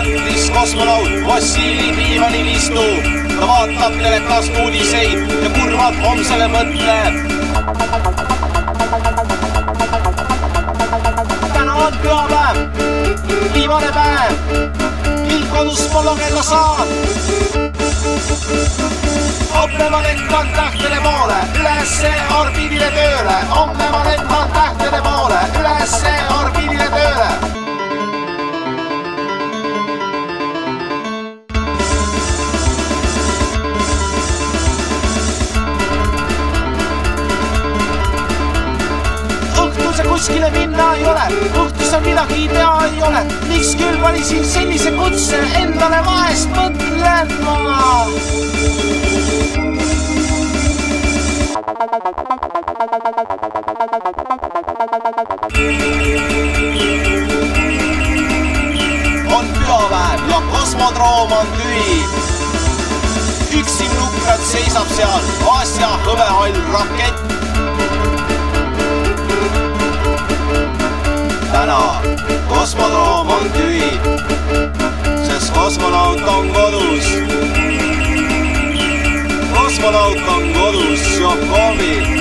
hommikumatris kosmonaut Vassili diivanil istub. ta vaatab telekast uudiseid ja kurvalt homsele mõtleb. täna on pühapäev, viimane päev, mil kodus ma lugeda saan. homme ma lendan tähtede poole, ülesse orbiidile tööle, homme ma kuskile minna ei ole, õhtus on midagi teha ei ole. miks küll valisin sellise kutse, endale vahest mõtlen ma. on pühapäev ja kosmodroom on tühi. üksin nukrad seisab seal asja hõbehall rakett kosmodroom on tühi, sest kosmonaut on kodus. kosmonaut on kodus, joob kohvi